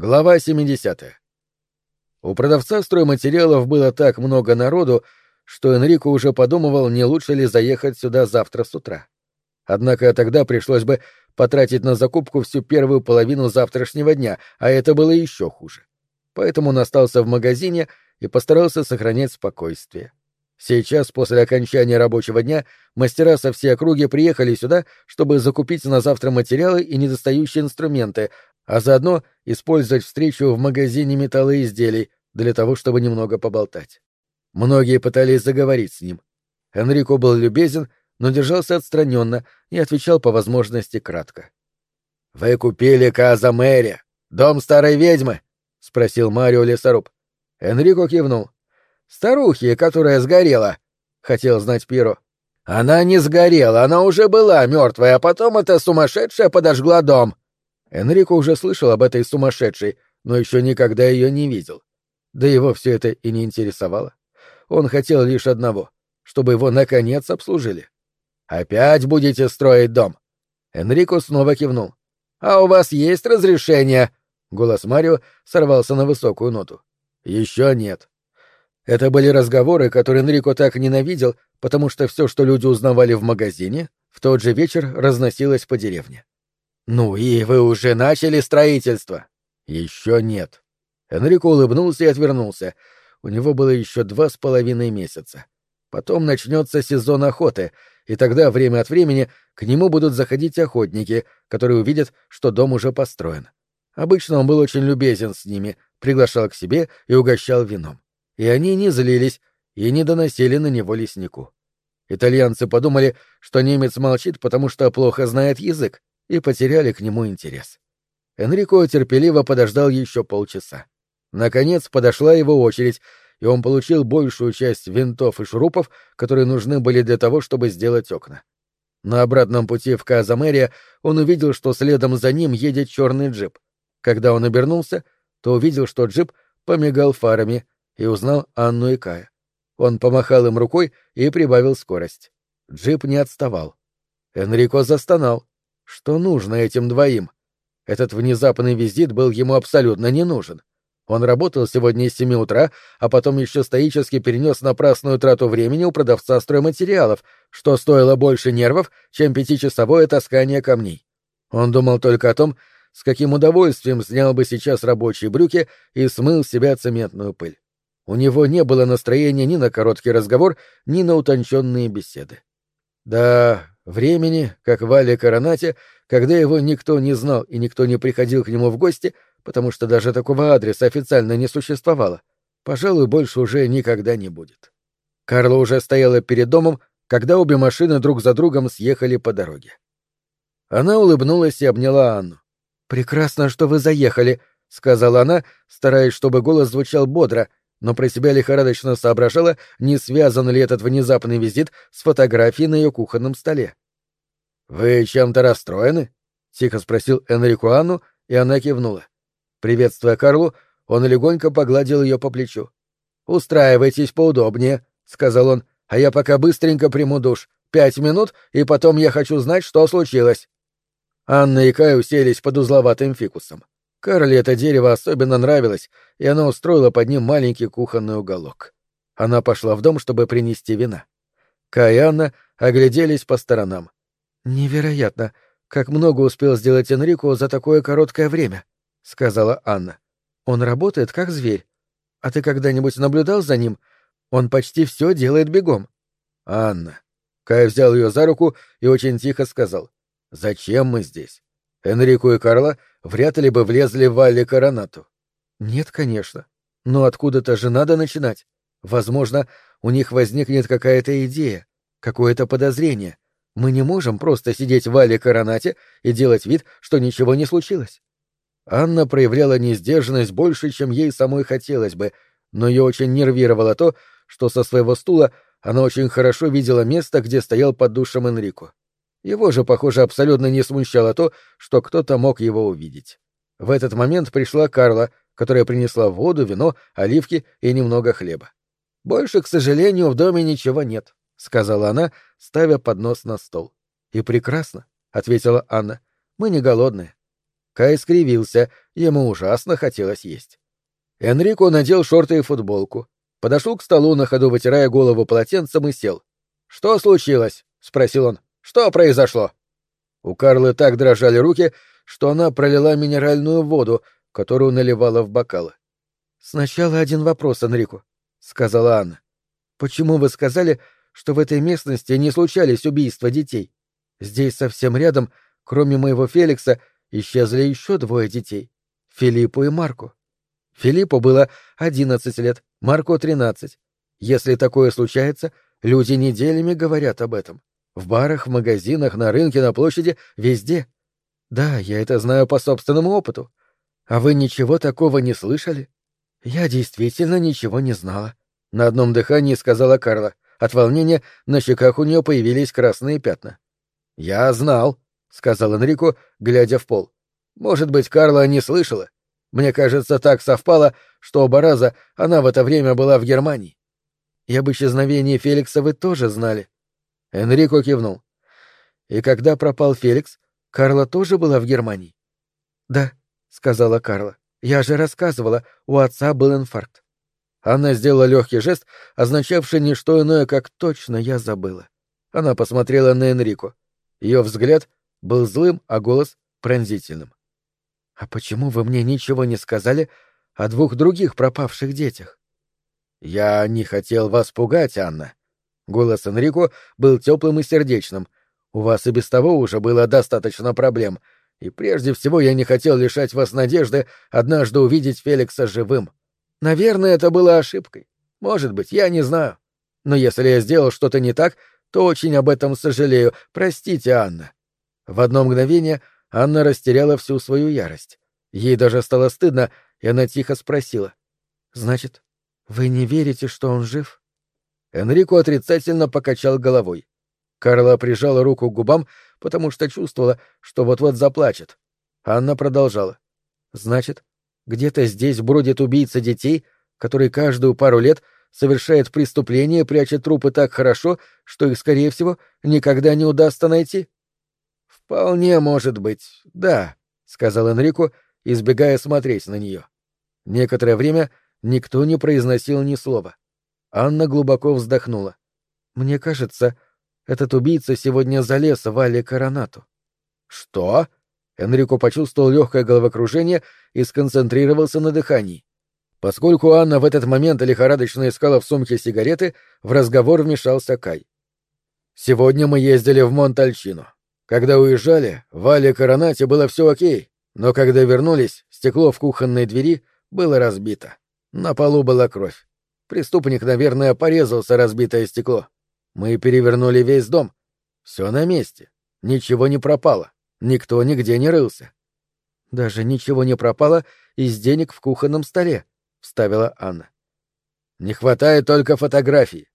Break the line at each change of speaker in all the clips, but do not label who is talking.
Глава 70. У продавца стройматериалов было так много народу, что Энрико уже подумывал, не лучше ли заехать сюда завтра с утра. Однако тогда пришлось бы потратить на закупку всю первую половину завтрашнего дня, а это было еще хуже. Поэтому он остался в магазине и постарался сохранять спокойствие. Сейчас, после окончания рабочего дня, мастера со всей округи приехали сюда, чтобы закупить на завтра материалы и недостающие инструменты, а заодно использовать встречу в магазине металлоизделий для того, чтобы немного поболтать. Многие пытались заговорить с ним. Энрико был любезен, но держался отстраненно и отвечал по возможности кратко. — Вы купили Каза Мэри, дом старой ведьмы? — спросил Марио лесоруб. Энрико кивнул. — Старухи, которая сгорела, — хотел знать Пиро. — Она не сгорела, она уже была мертвая, а потом эта сумасшедшая подожгла дом. Энрико уже слышал об этой сумасшедшей, но еще никогда ее не видел. Да его все это и не интересовало. Он хотел лишь одного — чтобы его наконец обслужили. «Опять будете строить дом?» Энрико снова кивнул. «А у вас есть разрешение?» Голос Марио сорвался на высокую ноту. «Еще нет». Это были разговоры, которые Энрико так ненавидел, потому что все, что люди узнавали в магазине, в тот же вечер разносилось по деревне. «Ну и вы уже начали строительство?» «Еще нет». Энрико улыбнулся и отвернулся. У него было еще два с половиной месяца. Потом начнется сезон охоты, и тогда время от времени к нему будут заходить охотники, которые увидят, что дом уже построен. Обычно он был очень любезен с ними, приглашал к себе и угощал вином. И они не злились и не доносили на него леснику. Итальянцы подумали, что немец молчит, потому что плохо знает язык, и потеряли к нему интерес. Энрико терпеливо подождал еще полчаса. Наконец подошла его очередь, и он получил большую часть винтов и шурупов, которые нужны были для того, чтобы сделать окна. На обратном пути в Казамерия он увидел, что следом за ним едет черный джип. Когда он обернулся, то увидел, что джип помигал фарами и узнал Анну и Кая. Он помахал им рукой и прибавил скорость. Джип не отставал. Энрико застонал. Что нужно этим двоим? Этот внезапный визит был ему абсолютно не нужен. Он работал сегодня с семи утра, а потом еще стоически перенес напрасную трату времени у продавца стройматериалов, что стоило больше нервов, чем пятичасовое таскание камней. Он думал только о том, с каким удовольствием снял бы сейчас рабочие брюки и смыл с себя цементную пыль. У него не было настроения ни на короткий разговор, ни на утонченные беседы. Да, Времени, как в Алле Коронате, когда его никто не знал и никто не приходил к нему в гости, потому что даже такого адреса официально не существовало, пожалуй, больше уже никогда не будет. Карла уже стояла перед домом, когда обе машины друг за другом съехали по дороге. Она улыбнулась и обняла Анну. «Прекрасно, что вы заехали», — сказала она, стараясь, чтобы голос звучал бодро, но про себя лихорадочно соображала, не связан ли этот внезапный визит с фотографией на ее кухонном столе. «Вы чем-то расстроены?» — тихо спросил Энрику Анну, и она кивнула. Приветствуя Карлу, он легонько погладил ее по плечу. «Устраивайтесь поудобнее», — сказал он, — «а я пока быстренько приму душ. Пять минут, и потом я хочу знать, что случилось». Анна и Кай уселись под узловатым фикусом. Карли это дерево особенно нравилось, и она устроила под ним маленький кухонный уголок. Она пошла в дом, чтобы принести вина. Кай и Анна огляделись по сторонам. «Невероятно, как много успел сделать Энрико за такое короткое время», — сказала Анна. «Он работает как зверь. А ты когда-нибудь наблюдал за ним? Он почти все делает бегом». «Анна». Кай взял ее за руку и очень тихо сказал. «Зачем мы здесь? Энрико и Карла вряд ли бы влезли в Валли Коронату. Нет, конечно. Но откуда-то же надо начинать. Возможно, у них возникнет какая-то идея, какое-то подозрение. Мы не можем просто сидеть в Вале Коронате и делать вид, что ничего не случилось. Анна проявляла несдержанность больше, чем ей самой хотелось бы, но ее очень нервировало то, что со своего стула она очень хорошо видела место, где стоял под душем Энрико. Его же, похоже, абсолютно не смущало то, что кто-то мог его увидеть. В этот момент пришла Карла, которая принесла воду, вино, оливки и немного хлеба. «Больше, к сожалению, в доме ничего нет», — сказала она, ставя поднос на стол. «И прекрасно», — ответила Анна. «Мы не голодные». Кай скривился, ему ужасно хотелось есть. Энрико надел шорты и футболку, подошел к столу, на ходу вытирая голову полотенцем и сел. «Что случилось?» — спросил он. «Что произошло?» У Карлы так дрожали руки, что она пролила минеральную воду, которую наливала в бокалы. «Сначала один вопрос, Энрико», — сказала Анна. «Почему вы сказали, что в этой местности не случались убийства детей? Здесь совсем рядом, кроме моего Феликса, исчезли еще двое детей — Филиппу и Марку. Филиппу было одиннадцать лет, Марку — тринадцать. Если такое случается, люди неделями говорят об этом. В барах, в магазинах, на рынке, на площади, везде. Да, я это знаю по собственному опыту. А вы ничего такого не слышали? Я действительно ничего не знала. На одном дыхании сказала Карла. От волнения на щеках у нее появились красные пятна. Я знал, сказал Энрико, глядя в пол. Может быть, Карла не слышала. Мне кажется, так совпало, что оба раза она в это время была в Германии. И об исчезновении Феликса вы тоже знали. Энрико кивнул. И когда пропал Феликс, Карла тоже была в Германии? Да, сказала Карла. Я же рассказывала, у отца был инфаркт. Она сделала легкий жест, означавший не что иное, как точно я забыла. Она посмотрела на Энрико. Ее взгляд был злым, а голос — пронзительным. «А почему вы мне ничего не сказали о двух других пропавших детях?» «Я не хотел вас пугать, Анна». Голос Энрико был теплым и сердечным. «У вас и без того уже было достаточно проблем, и прежде всего я не хотел лишать вас надежды однажды увидеть Феликса живым. Наверное, это было ошибкой. Может быть, я не знаю. Но если я сделал что-то не так, то очень об этом сожалею. Простите, Анна». В одно мгновение Анна растеряла всю свою ярость. Ей даже стало стыдно, и она тихо спросила. «Значит, вы не верите, что он жив?» Энрико отрицательно покачал головой. Карла прижала руку к губам, потому что чувствовала, что вот-вот заплачет. Анна продолжала. «Значит, где-то здесь бродит убийца детей, который каждую пару лет совершает преступление прячет трупы так хорошо, что их, скорее всего, никогда не удастся найти?» «Вполне может быть, да», — сказал Энрико, избегая смотреть на нее. Некоторое время никто не произносил ни слова. Анна глубоко вздохнула. «Мне кажется, этот убийца сегодня залез в Али Коронату». «Что?» Энрико почувствовал легкое головокружение и сконцентрировался на дыхании. Поскольку Анна в этот момент лихорадочно искала в сумке сигареты, в разговор вмешался Кай. «Сегодня мы ездили в Монтальчино. Когда уезжали, в Али Коронате было все окей, но когда вернулись, стекло в кухонной двери было разбито. На полу была кровь. Преступник, наверное, порезался разбитое стекло. Мы перевернули весь дом. Все на месте. Ничего не пропало. Никто нигде не рылся. Даже ничего не пропало из денег в кухонном столе, вставила Анна. Не хватает только фотографий.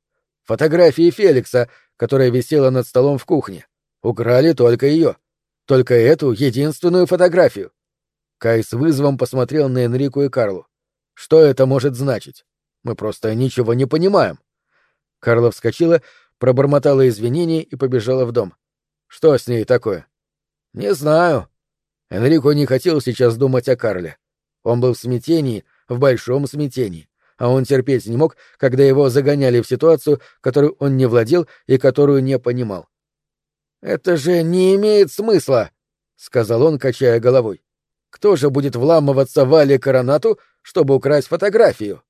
Фотографии Феликса, которая висела над столом в кухне. Украли только ее. Только эту единственную фотографию. Кай с вызовом посмотрел на Энрику и Карлу. Что это может значить? Мы просто ничего не понимаем. Карла вскочила, пробормотала извинения и побежала в дом. Что с ней такое? Не знаю. Энрико не хотел сейчас думать о Карле. Он был в смятении, в большом смятении, а он терпеть не мог, когда его загоняли в ситуацию, которую он не владел и которую не понимал. «Это же не имеет смысла», — сказал он, качая головой. «Кто же будет вламываться в Али Коронату, чтобы украсть фотографию?»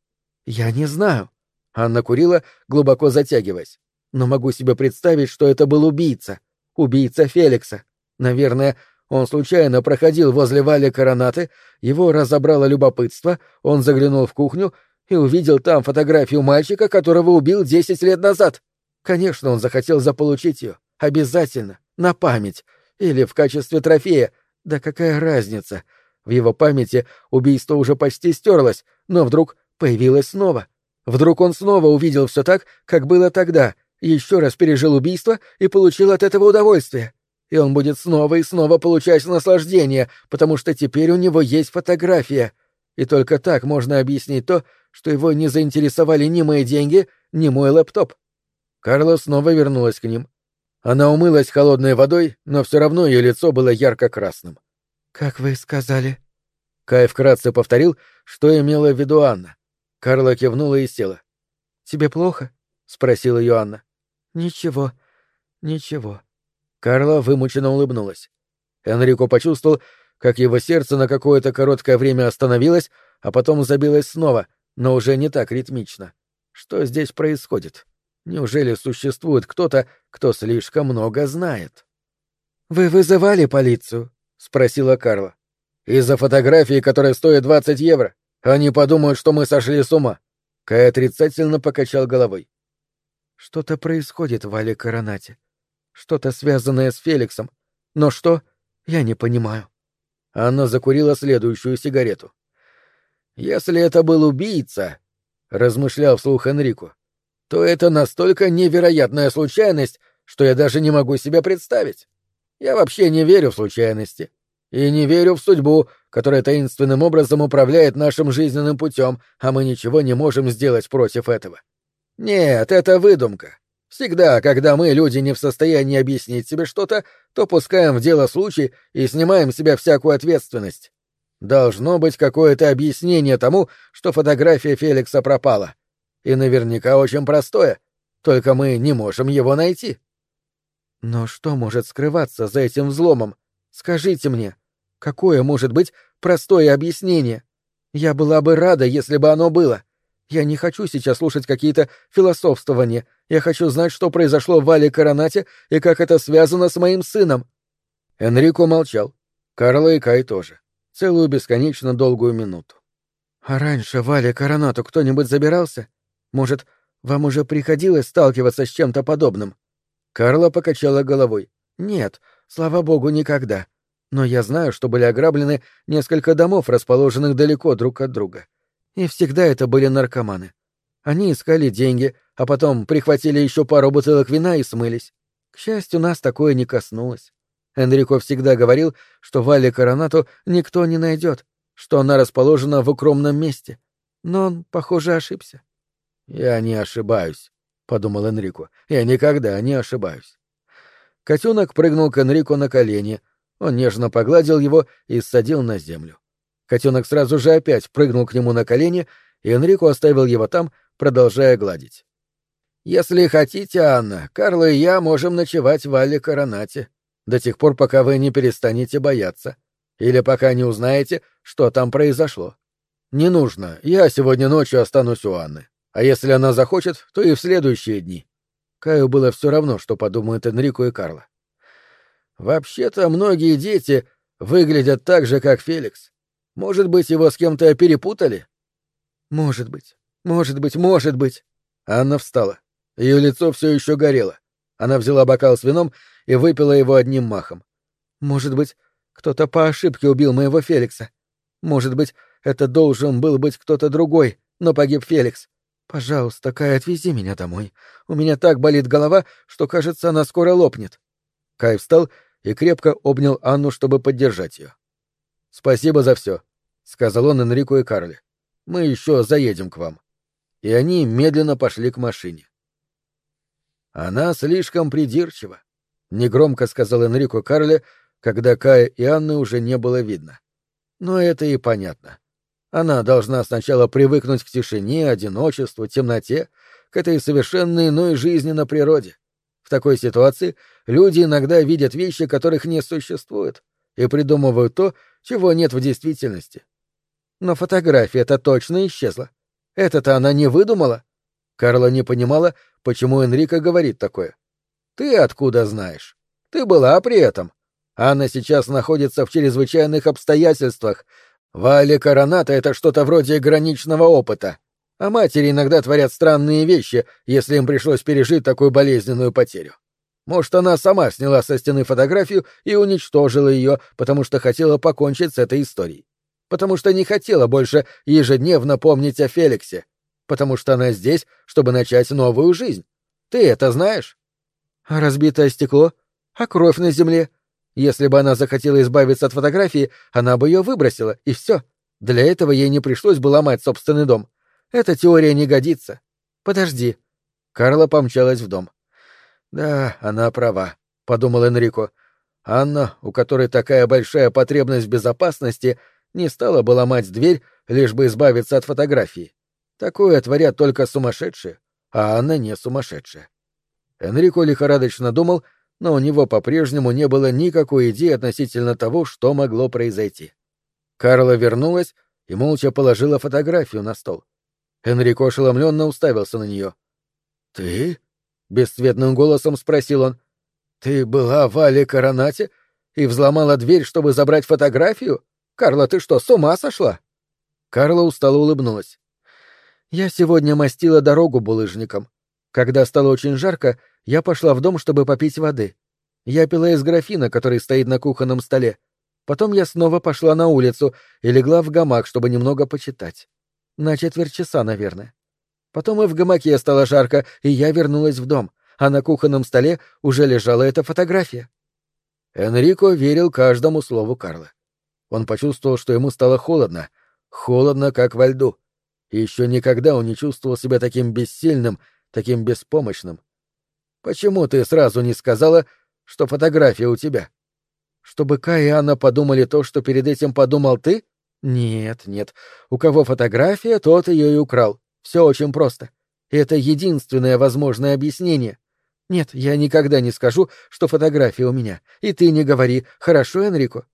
«Я не знаю». Анна курила, глубоко затягиваясь. «Но могу себе представить, что это был убийца. Убийца Феликса. Наверное, он случайно проходил возле Вали Коронаты, его разобрало любопытство, он заглянул в кухню и увидел там фотографию мальчика, которого убил десять лет назад. Конечно, он захотел заполучить ее. Обязательно. На память. Или в качестве трофея. Да какая разница? В его памяти убийство уже почти стерлось, но вдруг появилось снова. Вдруг он снова увидел все так, как было тогда, еще раз пережил убийство и получил от этого удовольствие. И он будет снова и снова получать наслаждение, потому что теперь у него есть фотография. И только так можно объяснить то, что его не заинтересовали ни мои деньги, ни мой лэптоп. Карла снова вернулась к ним. Она умылась холодной водой, но все равно ее лицо было ярко-красным.
«Как вы сказали?»
Кай вкратце повторил, что имела в виду Анна. Карла кивнула и села.
«Тебе плохо?» — спросила ее Анна. «Ничего, ничего».
Карла вымученно улыбнулась. Энрико почувствовал, как его сердце на какое-то короткое время остановилось, а потом забилось снова, но уже не так ритмично. Что здесь происходит? Неужели существует кто-то, кто слишком много знает?
«Вы вызывали полицию?» — спросила Карла.
«Из-за фотографии, которая стоит двадцать евро. Они подумают, что мы сошли с ума». Кай отрицательно покачал головой.
«Что-то происходит в Але Коронате. Что-то связанное с Феликсом. Но что? Я не понимаю».
Анна закурила следующую сигарету. «Если это был убийца», — размышлял вслух Энрико, — «то это настолько невероятная случайность, что я даже не могу себе представить. Я вообще не верю в случайности. И не верю в судьбу, которая таинственным образом управляет нашим жизненным путем, а мы ничего не можем сделать против этого. Нет, это выдумка. Всегда, когда мы, люди, не в состоянии объяснить себе что-то, то пускаем в дело случай и снимаем с себя всякую ответственность. Должно быть какое-то объяснение тому, что фотография Феликса пропала. И наверняка очень простое, только мы не можем его найти.
Но что может скрываться за этим взломом? Скажите мне, какое может быть простое объяснение? Я была бы рада, если бы оно было. Я не хочу сейчас слушать какие-то философствования. Я хочу знать, что произошло в Вале Коронате и как это связано с моим сыном.
Энрико молчал. Карла и Кай тоже. Целую бесконечно долгую минуту.
А раньше в Вале Коронату кто-нибудь забирался? Может, вам уже приходилось сталкиваться с чем-то подобным?
Карла покачала головой.
Нет, слава богу, никогда. Но я знаю, что были ограблены несколько домов, расположенных далеко друг от друга. И всегда это были наркоманы. Они искали деньги, а потом прихватили еще пару бутылок вина и смылись. К счастью, нас такое не коснулось. Энрико всегда говорил, что Вале Коронату никто не найдет, что она расположена в укромном месте. Но он, похоже, ошибся.
«Я не ошибаюсь», — подумал Энрико. «Я никогда не ошибаюсь». Котенок прыгнул к Энрико на колени. Он нежно погладил его и садил на землю. Котенок сразу же опять прыгнул к нему на колени, и Энрико оставил его там, продолжая гладить. «Если хотите, Анна, Карла и я можем ночевать в Алле Коронате, до тех пор, пока вы не перестанете бояться, или пока не узнаете, что там произошло. Не нужно, я сегодня ночью останусь у Анны, а если она захочет, то и в следующие дни». Каю было все равно, что подумают Энрико и Карла. «Вообще-то многие дети выглядят так же, как Феликс. Может быть, его с кем-то перепутали?
Может быть, может быть, может быть.
Анна встала. Ее лицо все еще горело. Она взяла бокал с вином и выпила его одним махом.
Может быть, кто-то по ошибке убил моего Феликса. Может быть, это должен был быть кто-то другой, но погиб Феликс. Пожалуйста, Кай, отвези меня домой. У меня так болит голова, что, кажется, она скоро лопнет.
Кай встал и крепко обнял Анну, чтобы поддержать ее. «Спасибо за все», — сказал он Энрику и Карле. «Мы еще заедем к вам». И они медленно пошли к машине. «Она слишком придирчива», — негромко сказал Энрико Карле, когда Кая и Анны уже не было видно. Но это и понятно. Она должна сначала привыкнуть к тишине, одиночеству, темноте, к этой совершенно иной жизни на природе. В такой ситуации люди иногда видят вещи, которых не существует, и придумывают то, чего нет в действительности. Но фотография-то точно исчезла. Это-то она не выдумала. Карла не понимала, почему Энрико говорит такое. Ты откуда знаешь? Ты была при этом. Анна сейчас находится в чрезвычайных обстоятельствах. Валя Короната — это что-то вроде граничного опыта. А матери иногда творят странные вещи, если им пришлось пережить такую болезненную потерю. Может, она сама сняла со стены фотографию и уничтожила ее, потому что хотела покончить с этой историей. Потому что не хотела больше ежедневно помнить о Феликсе. Потому что она здесь, чтобы начать новую жизнь. Ты это знаешь?
А разбитое стекло? А кровь на земле? Если бы она захотела избавиться от фотографии, она бы ее выбросила, и все. Для этого ей не пришлось бы ломать собственный дом. Эта теория не годится. Подожди. Карла помчалась в дом.
«Да, она права», — подумал Энрико. Анна, у которой такая большая потребность в безопасности, не стала бы ломать дверь, лишь бы избавиться от фотографии. Такое творят только сумасшедшие, а Анна не сумасшедшая. Энрико лихорадочно думал, но у него по-прежнему не было никакой идеи относительно того, что могло произойти. Карла вернулась и молча положила фотографию на стол. Энрико ошеломленно уставился на нее. «Ты?» — бесцветным голосом спросил он. «Ты была в Але Коронате и взломала дверь, чтобы забрать фотографию? Карла, ты что, с ума сошла?» Карла устало улыбнулась. «Я сегодня мастила дорогу булыжником. Когда стало очень жарко, я пошла в дом, чтобы попить воды. Я пила из графина, который стоит на кухонном столе. Потом я снова пошла на улицу и легла в гамак, чтобы немного почитать. На четверть часа, наверное. Потом и в гамаке стало жарко, и я вернулась в дом, а на кухонном столе уже лежала эта фотография. Энрико верил каждому слову Карла. Он почувствовал, что ему стало холодно, холодно, как во льду. И еще никогда он не чувствовал себя таким бессильным, таким беспомощным. «Почему ты сразу не сказала, что фотография у тебя?» «Чтобы Кай и Анна подумали то, что перед этим подумал ты?» «Нет, нет. У кого фотография, тот ее и украл. Все очень просто. Это единственное возможное объяснение. Нет, я никогда не скажу, что фотография у меня. И ты не говори. Хорошо, Энрико?»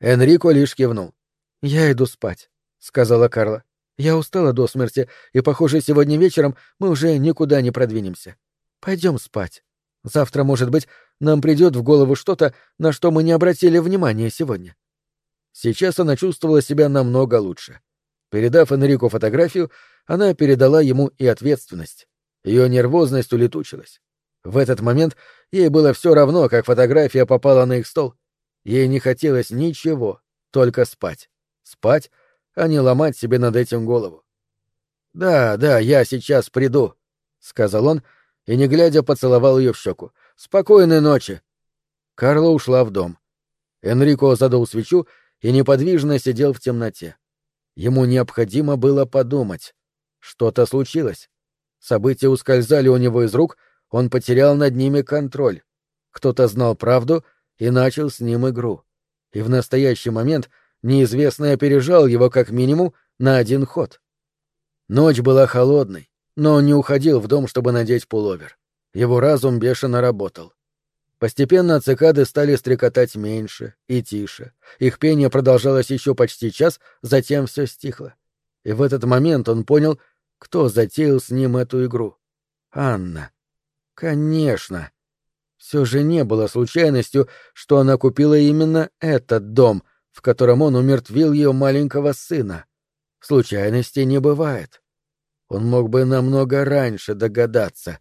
Энрико лишь кивнул. «Я иду спать», — сказала Карла. «Я устала до смерти, и, похоже, сегодня вечером мы уже никуда не продвинемся. Пойдем спать. Завтра, может быть, нам придет в голову что-то, на что мы не обратили внимания сегодня». Сейчас она чувствовала себя намного лучше. Передав Энрику фотографию, она передала ему и ответственность. Ее нервозность улетучилась. В этот момент ей было все равно, как фотография попала на их стол. Ей не хотелось ничего, только спать. Спать, а не ломать себе над этим голову. «Да, да, я сейчас приду», — сказал он, и, не глядя, поцеловал ее в щеку. «Спокойной ночи!» Карла ушла в дом. Энрико задул свечу и неподвижно сидел в темноте. Ему необходимо было подумать. Что-то случилось. События ускользали у него из рук, он потерял над ними контроль. Кто-то знал правду и начал с ним игру. И в настоящий момент неизвестный опережал его как минимум на один ход. Ночь была холодной, но он не уходил в дом, чтобы надеть пуловер. Его разум бешено работал. Постепенно цикады стали стрекотать меньше и тише. Их пение продолжалось еще почти час, затем все стихло. И в этот момент он понял, кто затеял с ним эту игру. Анна. Конечно. Все же не было случайностью, что она купила именно этот дом, в котором он умертвил ее маленького сына. Случайностей не бывает. Он мог бы намного раньше догадаться.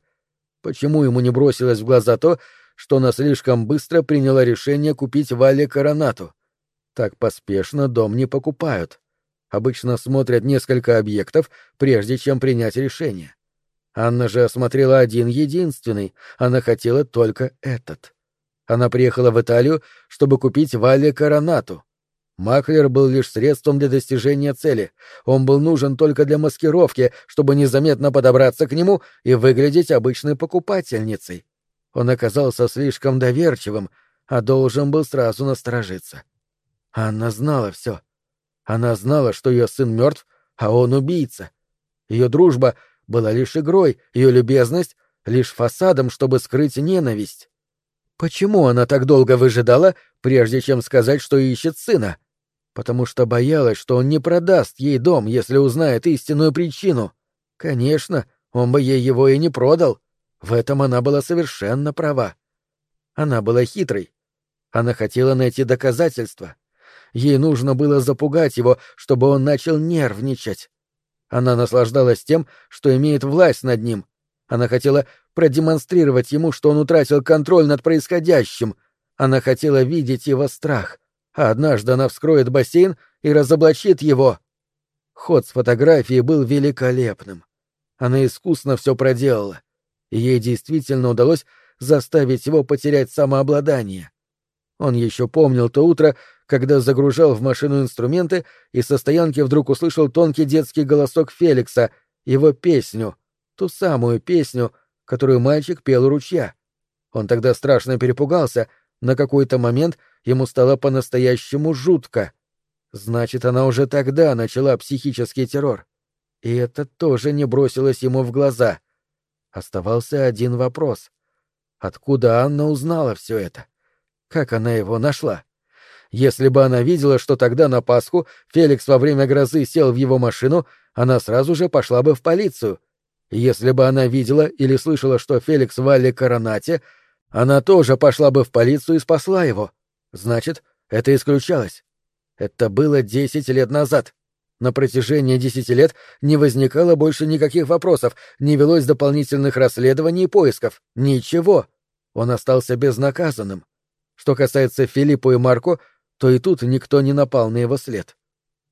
Почему ему не бросилось в глаза то, что она слишком быстро приняла решение купить Вале Коронату. Так поспешно дом не покупают. Обычно смотрят несколько объектов, прежде чем принять решение. Анна же осмотрела один единственный, она хотела только этот. Она приехала в Италию, чтобы купить Вале Коронату. Маклер был лишь средством для достижения цели. Он был нужен только для маскировки, чтобы незаметно подобраться к нему и выглядеть обычной покупательницей. Он оказался слишком доверчивым, а должен был сразу насторожиться. Анна знала все. Она знала, что ее сын мертв, а он убийца. Ее дружба была лишь игрой, ее любезность — лишь фасадом, чтобы скрыть ненависть. Почему она так долго выжидала, прежде чем сказать, что ищет сына? Потому что боялась, что он не продаст ей дом, если узнает истинную причину. Конечно, он бы ей его и не продал. В этом она была совершенно права. Она была хитрой. Она хотела найти доказательства. Ей нужно было запугать его, чтобы он начал нервничать. Она наслаждалась тем, что имеет власть над ним. Она хотела продемонстрировать ему, что он утратил контроль над происходящим. Она хотела видеть его страх. А однажды она вскроет бассейн и разоблачит его. Ход с фотографией был великолепным. Она искусно все проделала ей действительно удалось заставить его потерять самообладание. Он еще помнил то утро, когда загружал в машину инструменты и со стоянки вдруг услышал тонкий детский голосок Феликса, его песню, ту самую песню, которую мальчик пел у ручья. Он тогда страшно перепугался,
на какой-то момент ему стало по-настоящему жутко. Значит, она уже тогда начала психический террор. И это тоже не бросилось ему в глаза. Оставался один вопрос. Откуда Анна узнала все это? Как она его нашла? Если бы она видела, что тогда на Пасху Феликс во время грозы сел в его машину, она сразу же пошла бы в полицию. Если бы она видела или слышала, что Феликс в Алле Коронате, она тоже пошла бы в полицию и спасла его. Значит, это исключалось. Это было десять лет назад. На протяжении десяти лет не возникало больше никаких вопросов, не велось дополнительных расследований и поисков. Ничего. Он остался безнаказанным. Что касается Филиппа и Марко, то и тут никто не напал на его след.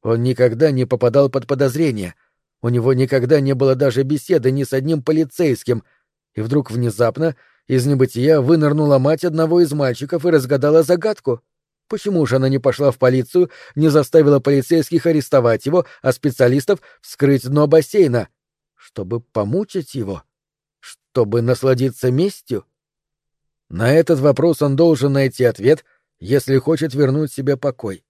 Он никогда не попадал под подозрение. У него никогда не было даже беседы ни с одним полицейским. И вдруг внезапно из небытия вынырнула мать одного из мальчиков и разгадала загадку. Почему же она не пошла в полицию, не заставила полицейских арестовать его, а специалистов вскрыть дно бассейна? Чтобы помучить его? Чтобы насладиться местью? На этот вопрос он должен найти ответ, если хочет вернуть себе покой.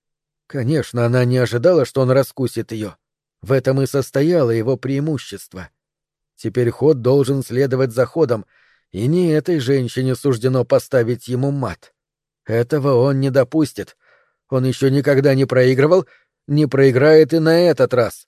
Конечно, она не ожидала, что он раскусит ее. В этом и состояло его преимущество. Теперь ход должен следовать за ходом, и не этой женщине суждено поставить ему мат. Этого он не допустит. Он еще никогда не проигрывал, не проиграет и на этот раз.